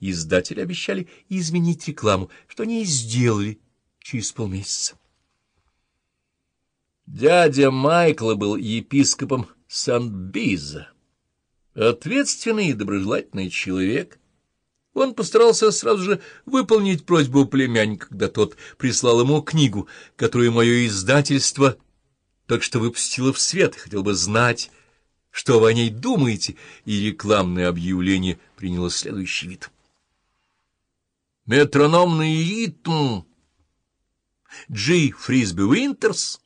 издатели обещали изменить рекламу, что они и сделали через полмесяца. Дядя Майкла был епископом Сан-Биза. Ответственный и доброжелательный человек. Он постарался сразу же выполнить просьбу племянника, когда тот прислал ему книгу, которую мое издательство только что выпустило в свет, хотел бы знать, что вы о ней думаете, и рекламное объявление приняло следующий вид. Метрономный ритм Джи Фрисби Уинтерс,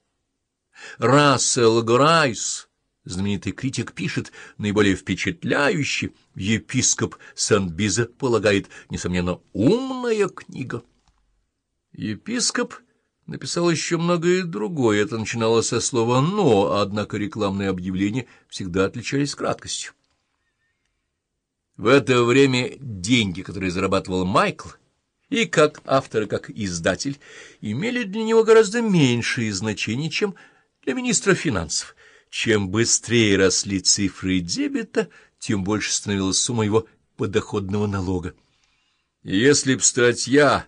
Рассел Грайс, знаменитый критик пишет, наиболее впечатляющий, епископ Сан-Биза полагает, несомненно, умная книга. Епископ написал еще многое другое, это начиналось со слова «но», однако рекламные объявления всегда отличались краткостью. В это время деньги, которые зарабатывал Майкл, и как автор, и как издатель, имели для него гораздо меньшее значение, чем для министра финансов. Чем быстрее росли цифры дебета, тем больше становилась сумма его подоходного налога. Если б статья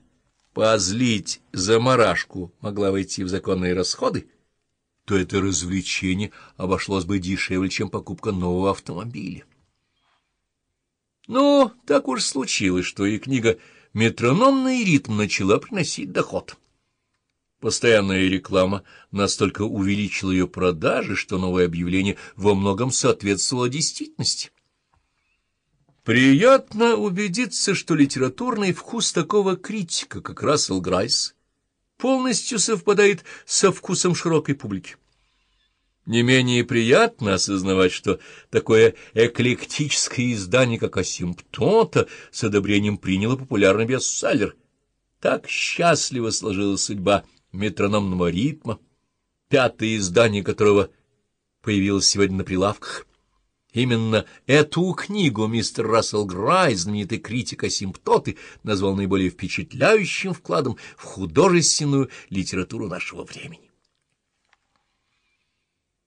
«Позлить заморашку» могла войти в законные расходы, то это развлечение обошлось бы дешевле, чем покупка нового автомобиля. Но так уж случилось, что и книга «Метрономный ритм» начала приносить доход. Постоянная реклама настолько увеличила ее продажи, что новое объявление во многом соответствовало действительности. Приятно убедиться, что литературный вкус такого критика, как Рассел Грайс, полностью совпадает со вкусом широкой публики. Не менее приятно осознавать, что такое эклектическое издание, как «Асимптота», с одобрением приняло популярный бестселлер. Так счастливо сложилась судьба метрономного ритма, пятое издание которого появилось сегодня на прилавках. Именно эту книгу мистер Рассел Грай, знаменитый критик асимптоты, назвал наиболее впечатляющим вкладом в художественную литературу нашего времени.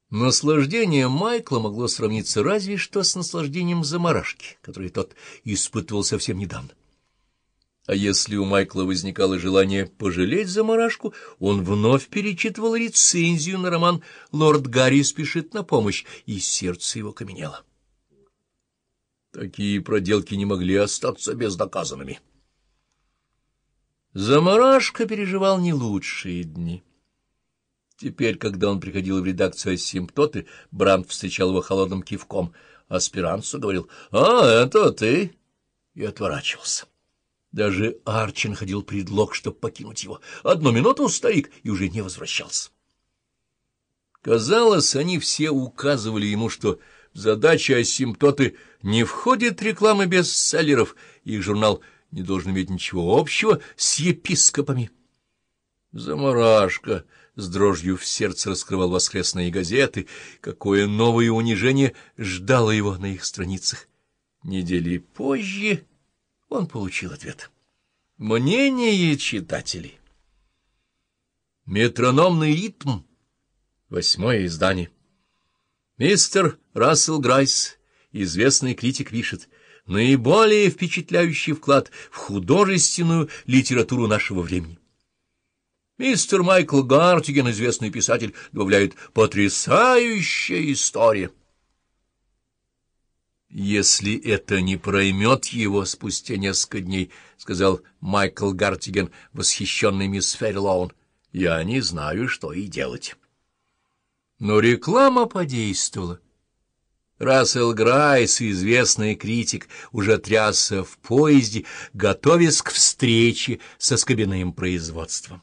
Наслаждение Майкла могло сравниться разве что с наслаждением заморашки, которое тот испытывал совсем недавно. А если у Майкла возникало желание пожалеть заморашку, он вновь перечитывал рецензию на роман «Лорд Гарри спешит на помощь», и сердце его каменело. Такие проделки не могли остаться бездоказанными. Заморашка переживал не лучшие дни. Теперь, когда он приходил в редакцию «Асимптоты», Бранд встречал его холодным кивком. Аспирантцу говорил «А, это ты?» и отворачивался. Даже Арчин ходил предлог, чтобы покинуть его. Одну минуту, старик, и уже не возвращался. Казалось, они все указывали ему, что задача асимптоты не входит рекламы бестселлеров, их журнал не должен иметь ничего общего с епископами. Заморашка с дрожью в сердце раскрывал воскресные газеты. Какое новое унижение ждало его на их страницах. Недели позже он получил ответ. Мнение читателей. Метрономный ритм. Восьмое издание. Мистер Рассел Грайс, известный критик, пишет, наиболее впечатляющий вклад в художественную литературу нашего времени. Мистер Майкл Гартиген, известный писатель, добавляет «потрясающая история». «Если это не проймет его спустя несколько дней», — сказал Майкл Гартиген, восхищенный мисс Феррилоун, — «я не знаю, что и делать». Но реклама подействовала. Рассел Грайс, известный критик, уже трясся в поезде, готовясь к встрече со скобяным производством.